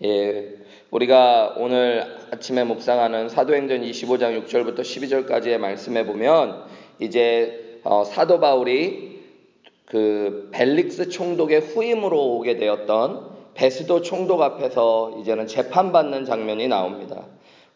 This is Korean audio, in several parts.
예, 우리가 오늘 아침에 묵상하는 사도행전 25장 6절부터 12절까지의 말씀에 보면 이제 어, 사도 바울이 그 벨릭스 총독의 후임으로 오게 되었던 베스도 총독 앞에서 이제는 재판받는 장면이 나옵니다.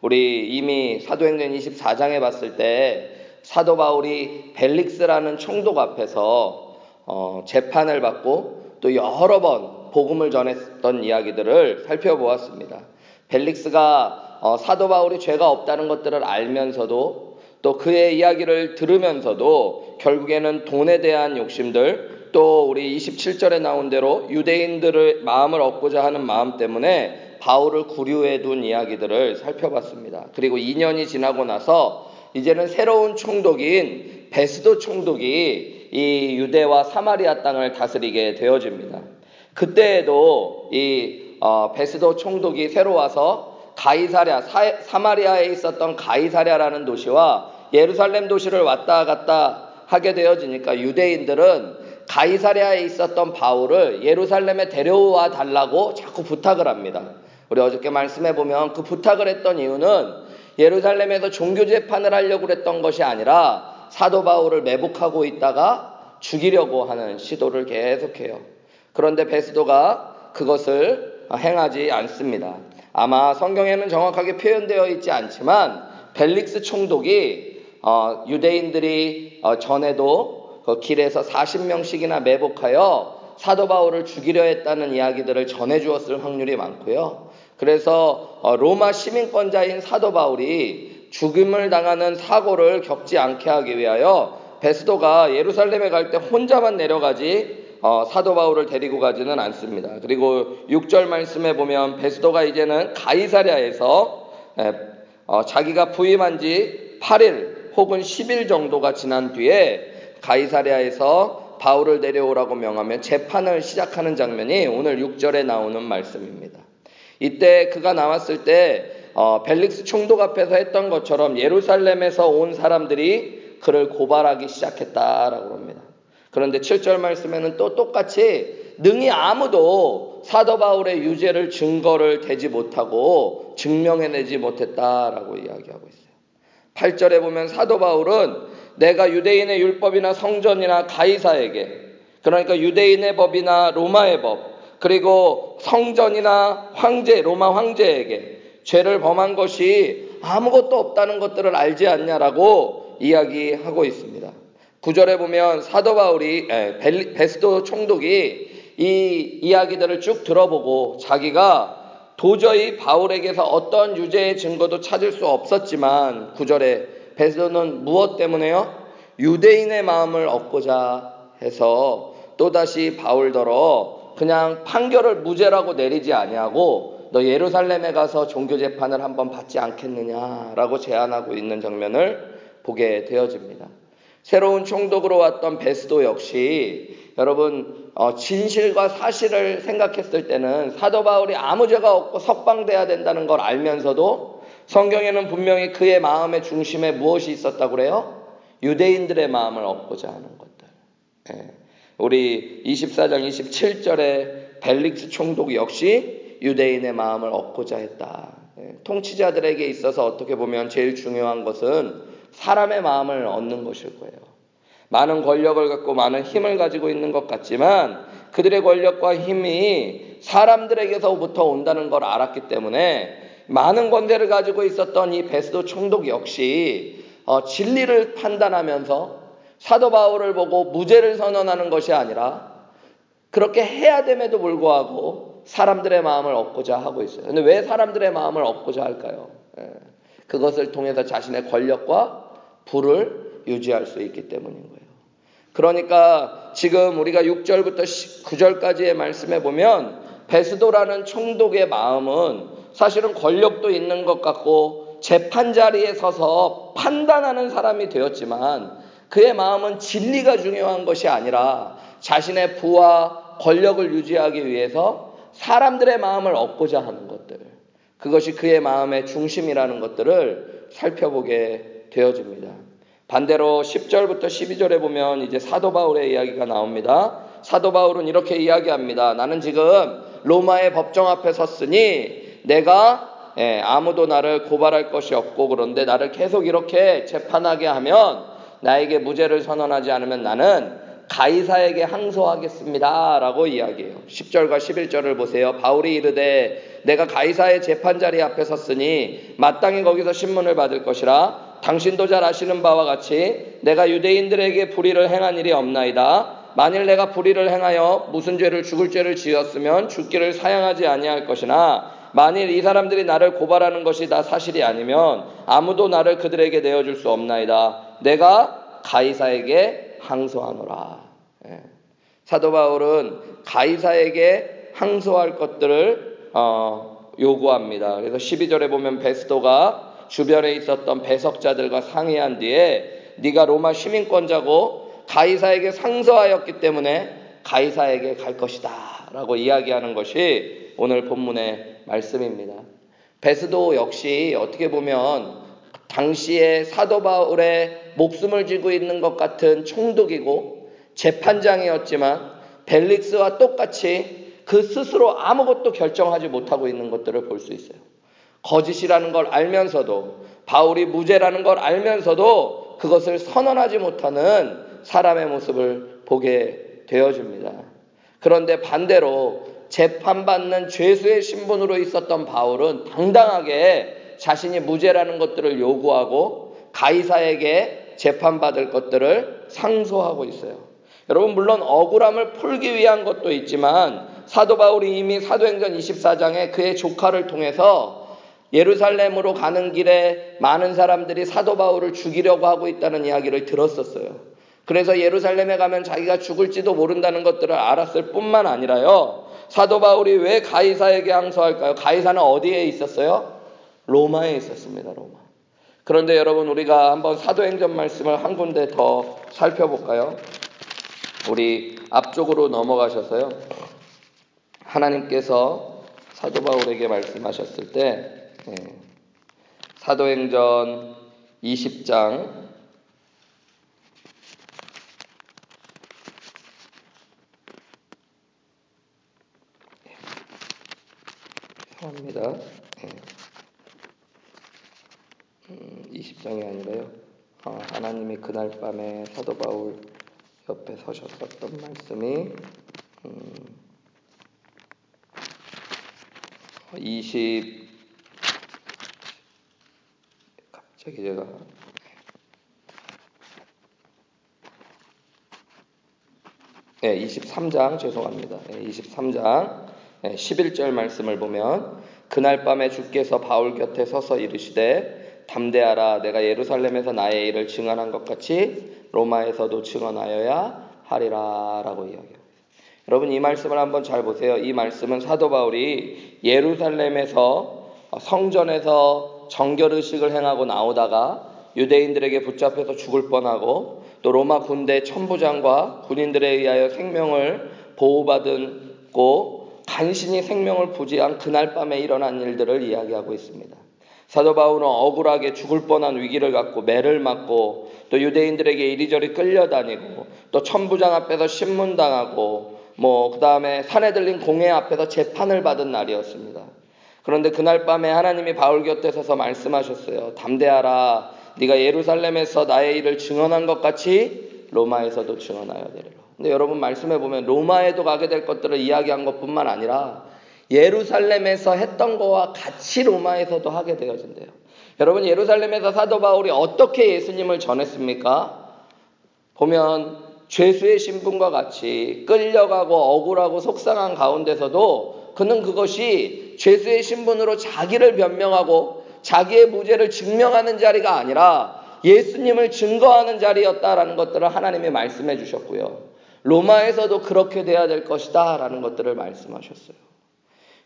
우리 이미 사도행전 24장에 봤을 때 사도 바울이 벨릭스라는 총독 앞에서 어, 재판을 받고 또 여러 번 복음을 전했던 이야기들을 살펴보았습니다. 벨릭스가 어, 사도 바울이 죄가 없다는 것들을 알면서도 또 그의 이야기를 들으면서도 결국에는 돈에 대한 욕심들 또 우리 27절에 나온 대로 유대인들의 마음을 얻고자 하는 마음 때문에 바울을 구류해 둔 이야기들을 살펴봤습니다. 그리고 2년이 지나고 나서 이제는 새로운 총독인 베스도 총독이 이 유대와 사마리아 땅을 다스리게 되어집니다. 그때에도 이 어, 베스도 총독이 새로 와서 가이사랴 사, 마리아에 있었던 가이사랴라는 도시와 예루살렘 도시를 왔다 갔다 하게 되어지니까 유대인들은 가이사랴에 있었던 바울을 예루살렘에 데려와 달라고 자꾸 부탁을 합니다. 우리 어저께 말씀해 보면 그 부탁을 했던 이유는 예루살렘에서 종교 재판을 하려고 그랬던 것이 아니라 사도 바울을 매복하고 있다가 죽이려고 하는 시도를 계속해요. 그런데 베스도가 그것을 행하지 않습니다. 아마 성경에는 정확하게 표현되어 있지 않지만 벨릭스 총독이 어, 유대인들이 어, 전에도 그 길에서 40명씩이나 매복하여 사도 바울을 죽이려 했다는 이야기들을 전해 주었을 확률이 많고요. 그래서 어, 로마 시민권자인 사도 바울이 죽임을 당하는 사고를 겪지 않게 하기 위하여 베스도가 예루살렘에 갈 때 혼자만 내려가지 어, 사도 바울을 데리고 가지는 않습니다. 그리고 6절 말씀에 보면 베스도가 이제는 가이사랴에서 에, 어, 자기가 부임한 지 8일 혹은 10일 정도가 지난 뒤에 가이사랴에서 바울을 내려오라고 명하며 재판을 시작하는 장면이 오늘 6절에 나오는 말씀입니다. 이때 그가 나왔을 때 어, 벨릭스 총독 앞에서 했던 것처럼 예루살렘에서 온 사람들이 그를 고발하기 시작했다라고 합니다. 그런데 7절 말씀에는 또 똑같이 능히 아무도 사도 바울의 유죄를 증거를 대지 못하고 증명해내지 못했다라고 이야기하고 있어요. 8절에 보면 사도 바울은 내가 유대인의 율법이나 성전이나 가이사에게 그러니까 유대인의 법이나 로마의 법 그리고 성전이나 황제 로마 황제에게 죄를 범한 것이 아무것도 없다는 것들을 알지 않냐라고 이야기하고 있습니다. 구절에 보면 사도 바울이 베스도 총독이 이 이야기들을 쭉 들어보고 자기가 도저히 바울에게서 어떤 유죄의 증거도 찾을 수 없었지만 구절에 베스도는 무엇 때문에요? 유대인의 마음을 얻고자 해서 또다시 바울더러 그냥 판결을 무죄라고 내리지 아니하고 너 예루살렘에 가서 종교 재판을 한번 받지 않겠느냐라고 제안하고 있는 장면을 보게 되어집니다. 새로운 총독으로 왔던 베스도 역시 여러분 어, 진실과 사실을 생각했을 때는 사도 바울이 아무 죄가 없고 석방돼야 된다는 걸 알면서도 성경에는 분명히 그의 마음의 중심에 무엇이 있었다고 그래요? 유대인들의 마음을 얻고자 하는 것들. 예. 우리 24장 27절에 벨릭스 총독 역시 유대인의 마음을 얻고자 했다. 예. 통치자들에게 있어서 어떻게 보면 제일 중요한 것은 사람의 마음을 얻는 것일 거예요. 많은 권력을 갖고 많은 힘을 가지고 있는 것 같지만 그들의 권력과 힘이 사람들에게서부터 온다는 걸 알았기 때문에 많은 권세를 가지고 있었던 이 베스도 총독 역시 어, 진리를 판단하면서 사도 바울을 보고 무죄를 선언하는 것이 아니라 그렇게 해야 됨에도 불구하고 사람들의 마음을 얻고자 하고 있어요. 근데 왜 사람들의 마음을 얻고자 할까요? 예. 그것을 통해서 자신의 권력과 부를 유지할 수 있기 때문인 거예요. 그러니까 지금 우리가 6절부터 9절까지의 말씀에 보면 베스도라는 총독의 마음은 사실은 권력도 있는 것 같고 재판 자리에 서서 판단하는 사람이 되었지만 그의 마음은 진리가 중요한 것이 아니라 자신의 부와 권력을 유지하기 위해서 사람들의 마음을 얻고자 하는 것들. 그것이 그의 마음의 중심이라는 것들을 살펴보게 되어집니다. 반대로 10절부터 12절에 보면 이제 사도 바울의 이야기가 나옵니다. 사도 바울은 이렇게 이야기합니다. 나는 지금 로마의 법정 앞에 섰으니 내가 예, 아무도 나를 고발할 것이 없고 그런데 나를 계속 이렇게 재판하게 하면 나에게 무죄를 선언하지 않으면 나는 가이사에게 항소하겠습니다. 라고 이야기해요. 10절과 11절을 보세요. 바울이 이르되 내가 가이사의 재판 자리 앞에 섰으니 마땅히 거기서 신문을 받을 것이라 당신도 잘 아시는 바와 같이 내가 유대인들에게 불의를 행한 일이 없나이다. 만일 내가 불의를 행하여 무슨 죄를 죽을 죄를 지었으면 죽기를 사양하지 아니할 것이나 만일 이 사람들이 나를 고발하는 것이 다 사실이 아니면 아무도 나를 그들에게 내어줄 수 없나이다. 내가 가이사에게 항소하노라. 예. 사도 바울은 가이사에게 항소할 것들을 어, 요구합니다. 그래서 12절에 보면 베스도가 주변에 있었던 배석자들과 상의한 뒤에 네가 로마 시민권자고 가이사에게 상소하였기 때문에 가이사에게 갈 것이다. 라고 이야기하는 것이 오늘 본문의 말씀입니다. 베스도 역시 어떻게 보면 당시에 사도 바울의 목숨을 쥐고 있는 것 같은 총독이고 재판장이었지만 벨릭스와 똑같이 그 스스로 아무것도 결정하지 못하고 있는 것들을 볼 수 있어요. 거짓이라는 걸 알면서도 바울이 무죄라는 걸 알면서도 그것을 선언하지 못하는 사람의 모습을 보게 되어집니다. 그런데 반대로 재판받는 죄수의 신분으로 있었던 바울은 당당하게 자신이 무죄라는 것들을 요구하고 가이사에게 재판받을 것들을 상소하고 있어요. 여러분 물론 억울함을 풀기 위한 것도 있지만 사도 바울이 이미 사도행전 24장에 그의 조카를 통해서 예루살렘으로 가는 길에 많은 사람들이 사도 바울을 죽이려고 하고 있다는 이야기를 들었었어요. 그래서 예루살렘에 가면 자기가 죽을지도 모른다는 것들을 알았을 뿐만 아니라요. 사도 바울이 왜 가이사에게 항소할까요? 가이사는 어디에 있었어요? 로마에 있었습니다. 로마. 그런데 여러분 우리가 한번 사도행전 말씀을 한 군데 더 살펴볼까요? 우리 앞쪽으로 넘어가셔서요. 하나님께서 사도 바울에게 말씀하셨을 때 예, 사도행전 20장 합니다. 예. 20장이 아니라요. 어, 하나님이 그날 밤에 사도 바울 옆에 서셨었던 말씀이 음, 20 갑자기 제가 네, 23장 죄송합니다. 네, 23장 네, 11절 말씀을 보면 그날 밤에 주께서 바울 곁에 서서 이르시되 담대하라 내가 예루살렘에서 나의 일을 증언한 것 같이 로마에서도 증언하여야 하리라라고 이야기합니다. 여러분 이 말씀을 한번 잘 보세요. 이 말씀은 사도 바울이 예루살렘에서 성전에서 정결 의식을 행하고 나오다가 유대인들에게 붙잡혀서 죽을 뻔하고 또 로마 군대 천부장과 군인들에 의하여 생명을 보호받고 간신히 생명을 부지한 그날 밤에 일어난 일들을 이야기하고 있습니다. 사도 바울은 억울하게 죽을 뻔한 위기를 갖고 매를 맞고 또 유대인들에게 이리저리 끌려다니고 또 천부장 앞에서 신문당하고 뭐 그 다음에 산에 들린 공회 앞에서 재판을 받은 날이었습니다. 그런데 그날 밤에 하나님이 바울 곁에 서서 말씀하셨어요. 담대하라. 네가 예루살렘에서 나의 일을 증언한 것 같이 로마에서도 증언하여 되리라. 근데 여러분 말씀해 보면 로마에도 가게 될 것들을 이야기한 것뿐만 아니라 예루살렘에서 했던 거와 같이 로마에서도 하게 되어진대요. 여러분 예루살렘에서 사도 바울이 어떻게 예수님을 전했습니까? 보면 죄수의 신분과 같이 끌려가고 억울하고 속상한 가운데서도 그는 그것이 죄수의 신분으로 자기를 변명하고 자기의 무죄를 증명하는 자리가 아니라 예수님을 증거하는 자리였다라는 것들을 하나님이 말씀해 주셨고요. 로마에서도 그렇게 돼야 될 것이다 라는 것들을 말씀하셨어요.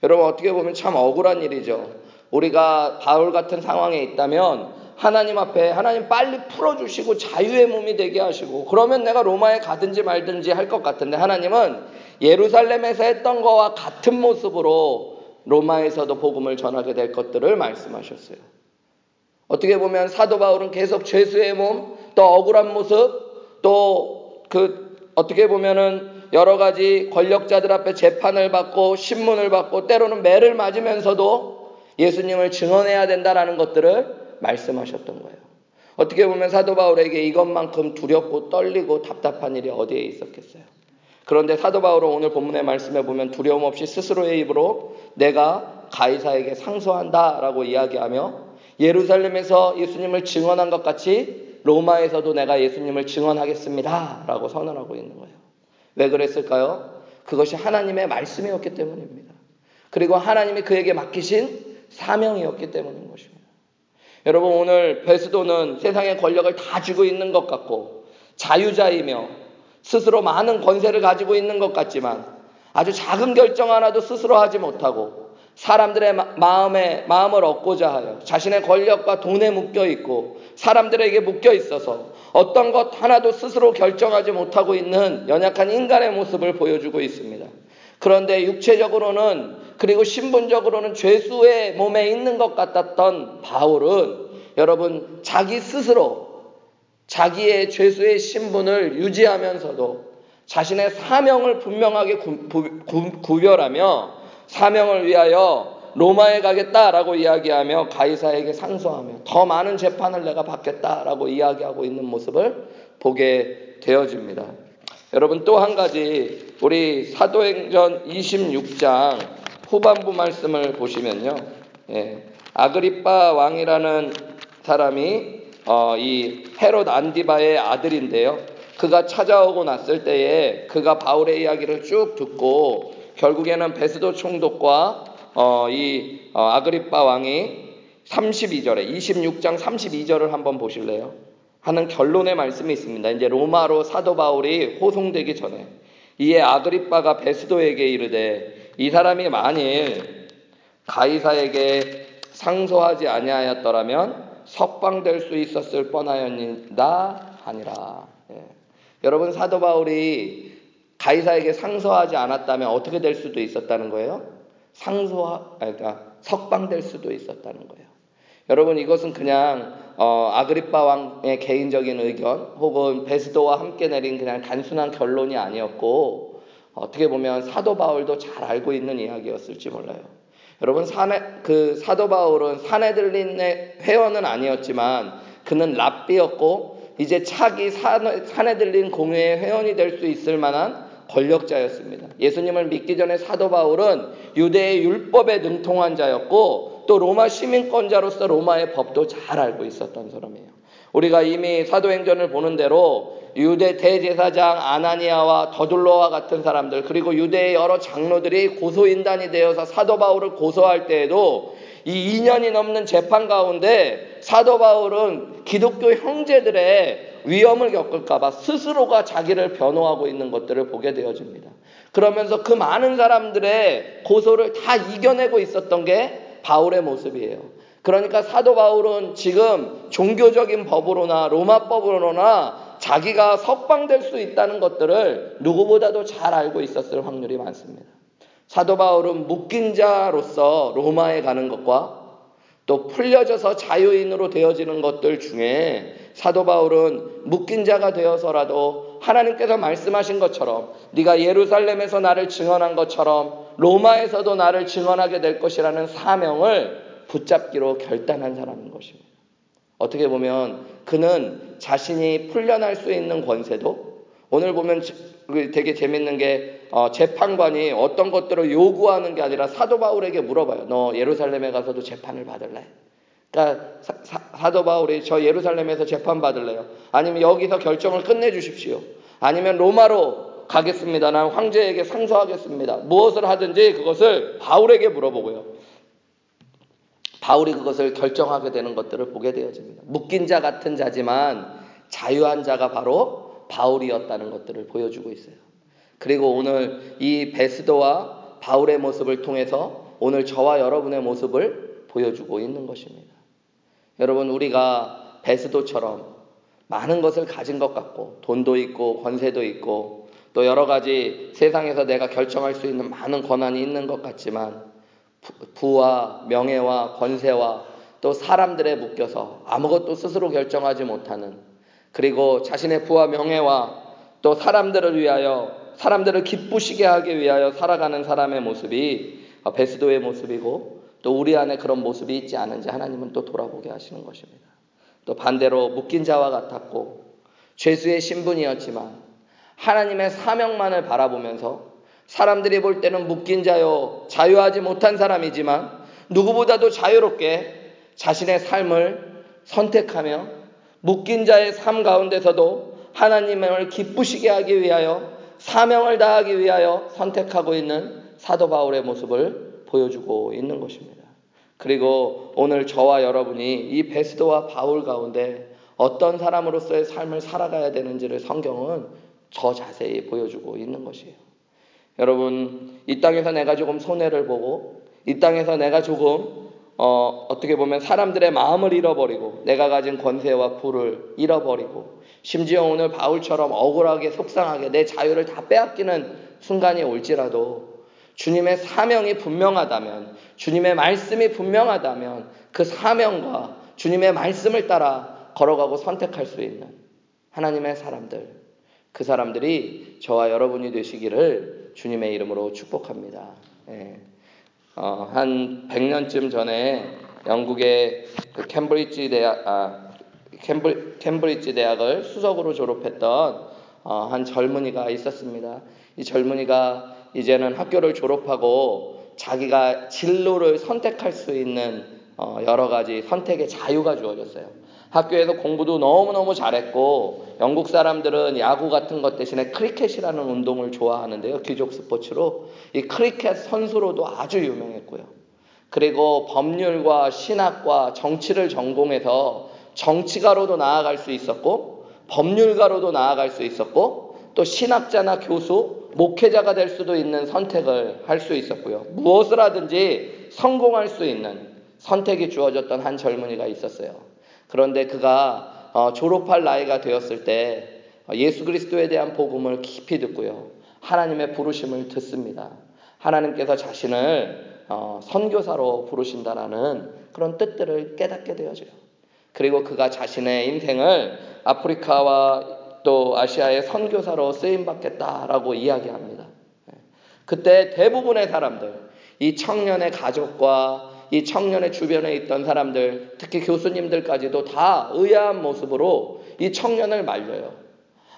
여러분 어떻게 보면 참 억울한 일이죠. 우리가 바울 같은 상황에 있다면 하나님 앞에 하나님 빨리 풀어주시고 자유의 몸이 되게 하시고 그러면 내가 로마에 가든지 말든지 할 것 같은데 하나님은 예루살렘에서 했던 거와 같은 모습으로 로마에서도 복음을 전하게 될 것들을 말씀하셨어요. 어떻게 보면 사도 바울은 계속 죄수의 몸, 또 억울한 모습, 또 그 어떻게 보면은 여러 가지 권력자들 앞에 재판을 받고 신문을 받고 때로는 매를 맞으면서도 예수님을 증언해야 된다라는 것들을 말씀하셨던 거예요. 어떻게 보면 사도 바울에게 이것만큼 두렵고 떨리고 답답한 일이 어디에 있었겠어요. 그런데 사도 바울은 오늘 본문의 말씀에 보면 두려움 없이 스스로의 입으로 내가 가이사에게 상소한다라고 이야기하며 예루살렘에서 예수님을 증언한 것 같이 로마에서도 내가 예수님을 증언하겠습니다라고 선언하고 있는 거예요. 왜 그랬을까요? 그것이 하나님의 말씀이었기 때문입니다. 그리고 하나님이 그에게 맡기신 사명이었기 때문인 것입니다. 여러분 오늘 베스도는 세상의 권력을 다 쥐고 있는 것 같고 자유자이며 스스로 많은 권세를 가지고 있는 것 같지만 아주 작은 결정 하나도 스스로 하지 못하고 사람들의 마음에 마음을 얻고자 하여 자신의 권력과 돈에 묶여 있고 사람들에게 묶여 있어서 어떤 것 하나도 스스로 결정하지 못하고 있는 연약한 인간의 모습을 보여주고 있습니다. 그런데 육체적으로는 그리고 신분적으로는 죄수의 몸에 있는 것 같았던 바울은 여러분 자기 스스로 자기의 죄수의 신분을 유지하면서도 자신의 사명을 분명하게 구별하며 사명을 위하여 로마에 가겠다라고 이야기하며 가이사에게 상소하며 더 많은 재판을 내가 받겠다라고 이야기하고 있는 모습을 보게 되어집니다. 여러분 또 한 가지 우리 사도행전 26장 후반부 말씀을 보시면요. 예, 아그리빠 왕이라는 사람이 어, 이 헤롯 안디바의 아들인데요. 그가 찾아오고 났을 때에 그가 바울의 이야기를 쭉 듣고 결국에는 베스도 총독과 어, 이 어, 아그리빠 왕이 32절에 26장 32절을 한번 보실래요? 하는 결론의 말씀이 있습니다. 이제 로마로 사도 바울이 호송되기 전에 이에 아그리빠가 베스도에게 이르되 이 사람이 만일 가이사에게 상소하지 아니하였더라면 석방될 수 있었을 뻔하였다 하니라. 예. 여러분 사도 바울이 가이사에게 상소하지 않았다면 어떻게 될 수도 있었다는 거예요? 상소하 그러니까 석방될 수도 있었다는 거예요. 여러분 이것은 그냥 어, 아그리파 왕의 개인적인 의견 혹은 베스도와 함께 내린 그냥 단순한 결론이 아니었고 어떻게 보면 사도 바울도 잘 알고 있는 이야기였을지 몰라요. 여러분 산에 그 사도 바울은 사내들린의 회원은 아니었지만 그는 랍비였고 이제 차기 산에, 산에 들린 공회의 회원이 될 수 있을 만한 권력자였습니다. 예수님을 믿기 전에 사도 바울은 유대의 율법에 능통한 자였고 또 로마 시민권자로서 로마의 법도 잘 알고 있었던 사람이에요. 우리가 이미 사도행전을 보는 대로 유대 대제사장 아나니아와 더둘로와 같은 사람들 그리고 유대의 여러 장로들이 고소인단이 되어서 사도 바울을 고소할 때에도 이 2년이 넘는 재판 가운데 사도 바울은 기독교 형제들의 위험을 겪을까봐 스스로가 자기를 변호하고 있는 것들을 보게 되어집니다. 그러면서 그 많은 사람들의 고소를 다 이겨내고 있었던 게 바울의 모습이에요. 그러니까 사도 바울은 지금 종교적인 법으로나 로마법으로나 자기가 석방될 수 있다는 것들을 누구보다도 잘 알고 있었을 확률이 많습니다. 사도 바울은 묶인 자로서 로마에 가는 것과 또 풀려져서 자유인으로 되어지는 것들 중에 사도 바울은 묶인 자가 되어서라도 하나님께서 말씀하신 것처럼 네가 예루살렘에서 나를 증언한 것처럼 로마에서도 나를 증언하게 될 것이라는 사명을 붙잡기로 결단한 사람인 것입니다. 어떻게 보면 그는 자신이 풀려날 수 있는 권세도 오늘 보면 되게 재밌는 게 어, 재판관이 어떤 것들을 요구하는 게 아니라 사도 바울에게 물어봐요. 너 예루살렘에 가서도 재판을 받을래? 그러니까 사, 도 바울이 저 예루살렘에서 재판 받을래요? 아니면 여기서 결정을 끝내 주십시오. 아니면 로마로 가겠습니다. 난 황제에게 상소하겠습니다. 무엇을 하든지 그것을 바울에게 물어보고요. 바울이 그것을 결정하게 되는 것들을 보게 되어집니다. 묶인 자 같은 자지만 자유한 자가 바로 바울이었다는 것들을 보여주고 있어요. 그리고 오늘 이 베스도와 바울의 모습을 통해서 오늘 저와 여러분의 모습을 보여주고 있는 것입니다. 여러분 우리가 베스도처럼 많은 것을 가진 것 같고 돈도 있고 권세도 있고 또 여러 가지 세상에서 내가 결정할 수 있는 많은 권한이 있는 것 같지만 부와 명예와 권세와 또 사람들에 묶여서 아무것도 스스로 결정하지 못하는 그리고 자신의 부와 명예와 또 사람들을 위하여 사람들을 기쁘시게 하기 위하여 살아가는 사람의 모습이 베스도의 모습이고 또 우리 안에 그런 모습이 있지 않은지 하나님은 또 돌아보게 하시는 것입니다. 또 반대로 묶인 자와 같았고 죄수의 신분이었지만 하나님의 사명만을 바라보면서 사람들이 볼 때는 묶인 자요 자유하지 못한 사람이지만 누구보다도 자유롭게 자신의 삶을 선택하며 묶인 자의 삶 가운데서도 하나님을 기쁘시게 하기 위하여 사명을 다하기 위하여 선택하고 있는 사도 바울의 모습을 보여주고 있는 것입니다. 그리고 오늘 저와 여러분이 이 베스도와 바울 가운데 어떤 사람으로서의 삶을 살아가야 되는지를 성경은 더 자세히 보여주고 있는 것이에요. 여러분, 이 땅에서 내가 조금 손해를 보고, 이 땅에서 내가 조금, 어, 어떻게 보면 사람들의 마음을 잃어버리고, 내가 가진 권세와 부를 잃어버리고, 심지어 오늘 바울처럼 억울하게 속상하게 내 자유를 다 빼앗기는 순간이 올지라도, 주님의 사명이 분명하다면, 주님의 말씀이 분명하다면, 그 사명과 주님의 말씀을 따라 걸어가고 선택할 수 있는 하나님의 사람들, 그 사람들이 저와 여러분이 되시기를 주님의 이름으로 축복합니다. 예. 어, 한 100년쯤 전에 영국의 그 캠브리지 대학, 아, 캠브리, 캠브리지 대학을 수석으로 졸업했던 어, 한 젊은이가 있었습니다. 이 젊은이가 이제는 학교를 졸업하고 자기가 진로를 선택할 수 있는 어, 여러 가지 선택의 자유가 주어졌어요. 학교에서 공부도 너무너무 잘했고 영국 사람들은 야구 같은 것 대신에 크리켓이라는 운동을 좋아하는데요. 귀족 스포츠로 이 크리켓 선수로도 아주 유명했고요. 그리고 법률과 신학과 정치를 전공해서 정치가로도 나아갈 수 있었고 법률가로도 나아갈 수 있었고 또 신학자나 교수, 목회자가 될 수도 있는 선택을 할 수 있었고요. 무엇을 하든지 성공할 수 있는 선택이 주어졌던 한 젊은이가 있었어요. 그런데 그가 어, 졸업할 나이가 되었을 때 예수 그리스도에 대한 복음을 깊이 듣고요. 하나님의 부르심을 듣습니다. 하나님께서 자신을 어, 선교사로 부르신다라는 그런 뜻들을 깨닫게 되어져요. 그리고 그가 자신의 인생을 아프리카와 또 아시아의 선교사로 쓰임 받겠다라고 이야기합니다. 네. 그때 대부분의 사람들, 이 청년의 가족과 이 청년의 주변에 있던 사람들, 특히 교수님들까지도 다 의아한 모습으로 이 청년을 말려요.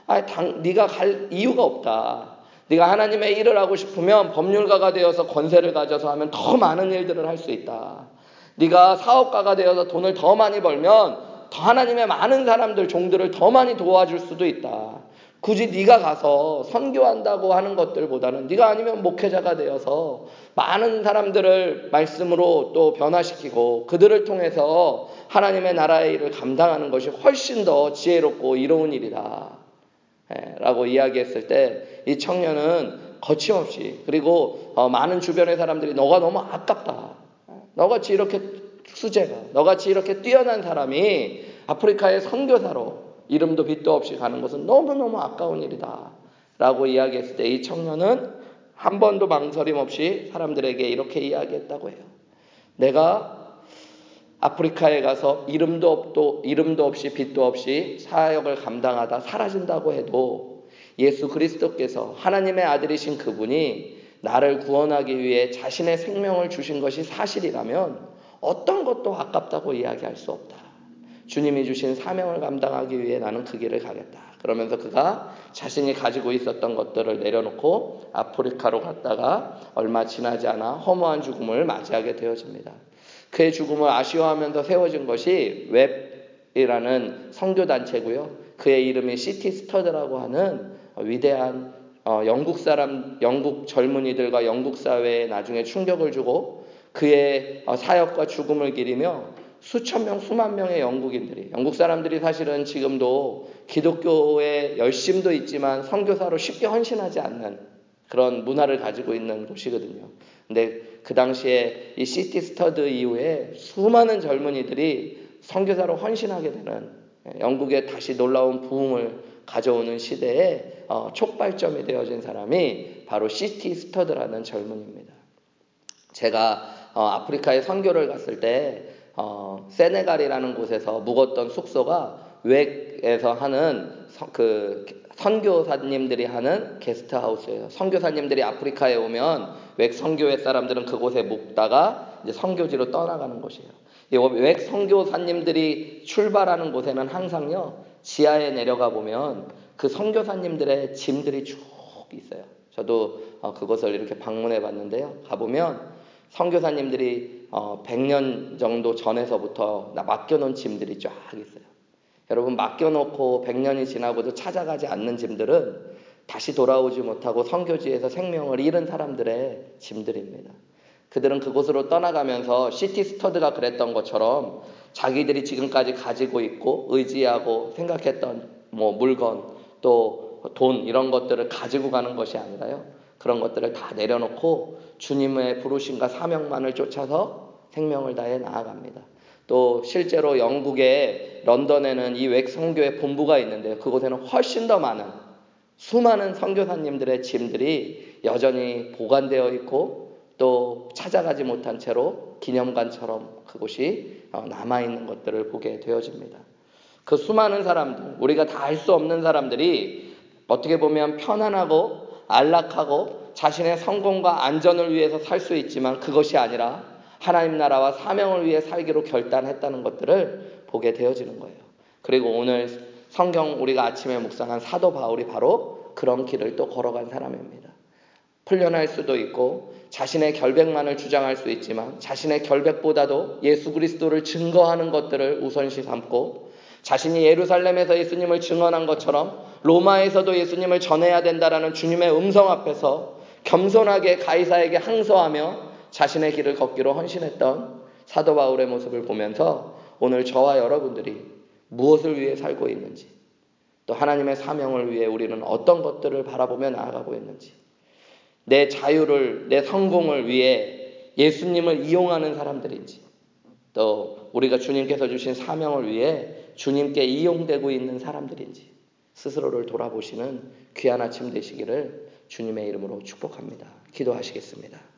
아, 당, 네가 갈 이유가 없다. 네가 하나님의 일을 하고 싶으면 법률가가 되어서 권세를 가져서 하면 더 많은 일들을 할 수 있다. 네가 사업가가 되어서 돈을 더 많이 벌면 더 하나님의 많은 사람들 종들을 더 많이 도와줄 수도 있다. 굳이 네가 가서 선교한다고 하는 것들보다는 네가 아니면 목회자가 되어서 많은 사람들을 말씀으로 또 변화시키고 그들을 통해서 하나님의 나라의 일을 감당하는 것이 훨씬 더 지혜롭고 이로운 일이다. 예, 라고 이야기했을 때 이 청년은 거침없이 그리고 어, 많은 주변의 사람들이 너가 너무 아깝다. 너같이 이렇게 수제가 너같이 이렇게 뛰어난 사람이 아프리카의 선교사로 이름도 빛도 없이 가는 것은 너무너무 아까운 일이다. 라고 이야기했을 때 이 청년은 한 번도 망설임 없이 사람들에게 이렇게 이야기했다고 해요. 내가 아프리카에 가서 이름도 없도 이름도 없이 빛도 없이 사역을 감당하다 사라진다고 해도 예수 그리스도께서 하나님의 아들이신 그분이 나를 구원하기 위해 자신의 생명을 주신 것이 사실이라면 어떤 것도 아깝다고 이야기할 수 없다. 주님이 주신 사명을 감당하기 위해 나는 그 길을 가겠다. 그러면서 그가 자신이 가지고 있었던 것들을 내려놓고 아프리카로 갔다가 얼마 지나지 않아 허무한 죽음을 맞이하게 되어집니다. 그의 죽음을 아쉬워하면서 세워진 것이 WEC이라는 선교 단체고요. 그의 이름이 시티 스터드라고 하는 위대한 어, 영국 사람, 영국 젊은이들과 영국 사회에 나중에 충격을 주고 그의 어, 사역과 죽음을 기리며 수천 명, 수만 명의 영국인들이, 영국 사람들이 사실은 지금도 기독교의 열심도 있지만 선교사로 쉽게 헌신하지 않는 그런 문화를 가지고 있는 곳이거든요. 근데 그 당시에 이 시티 스터드 이후에 수많은 젊은이들이 선교사로 헌신하게 되는 영국의 다시 놀라운 부흥을 가져오는 시대에 어, 촉발점이 되어진 사람이 바로 시티 스터드라는 젊은이입니다. 제가 어, 아프리카에 선교를 갔을 때 어, 세네갈이라는 곳에서 묵었던 숙소가 WEC에서 하는 서- 그 선교사님들이 하는 게스트하우스예요. 선교사님들이 아프리카에 오면 WEC 선교회 사람들은 그곳에 묵다가 이제 선교지로 떠나가는 곳이에요. 이외 선교사님들이 출발하는 곳에는 항상요 지하에 내려가 보면 그 선교사님들의 짐들이 쭉 있어요. 저도 어, 그것을 이렇게 방문해 봤는데요. 가보면 선교사님들이 어, 100년 정도 전에서부터 나 맡겨놓은 짐들이 쫙 있어요. 여러분 맡겨놓고 100년이 지나고도 찾아가지 않는 짐들은 다시 돌아오지 못하고 선교지에서 생명을 잃은 사람들의 짐들입니다. 그들은 그곳으로 떠나가면서 시티 스터드가 그랬던 것처럼 자기들이 지금까지 가지고 있고 의지하고 생각했던 뭐 물건 또 돈 이런 것들을 가지고 가는 것이 아니라요. 그런 것들을 다 내려놓고 주님의 부르심과 사명만을 쫓아서 생명을 다해 나아갑니다. 또 실제로 영국의 런던에는 이 웩성교의 본부가 있는데요. 그곳에는 훨씬 더 많은 수많은 선교사님들의 짐들이 여전히 보관되어 있고 또 찾아가지 못한 채로 기념관처럼 그곳이 어, 남아 있는 것들을 보게 되어집니다. 그 수많은 사람들, 우리가 다 알 수 없는 사람들이 어떻게 보면 편안하고 안락하고 자신의 성공과 안전을 위해서 살 수 있지만 그것이 아니라 하나님 나라와 사명을 위해 살기로 결단했다는 것들을 보게 되어지는 거예요. 그리고 오늘 성경 우리가 아침에 묵상한 사도 바울이 바로 그런 길을 또 걸어간 사람입니다. 풀려날 수도 있고 자신의 결백만을 주장할 수 있지만 자신의 결백보다도 예수 그리스도를 증거하는 것들을 우선시 삼고 자신이 예루살렘에서 예수님을 증언한 것처럼 로마에서도 예수님을 전해야 된다라는 주님의 음성 앞에서 겸손하게 가이사에게 항소하며 자신의 길을 걷기로 헌신했던 사도 바울의 모습을 보면서 오늘 저와 여러분들이 무엇을 위해 살고 있는지 또 하나님의 사명을 위해 우리는 어떤 것들을 바라보며 나아가고 있는지 내 자유를 내 성공을 위해 예수님을 이용하는 사람들인지 또 우리가 주님께서 주신 사명을 위해 주님께 이용되고 있는 사람들인지 스스로를 돌아보시는 귀한 아침 되시기를 주님의 이름으로 축복합니다. 기도하시겠습니다.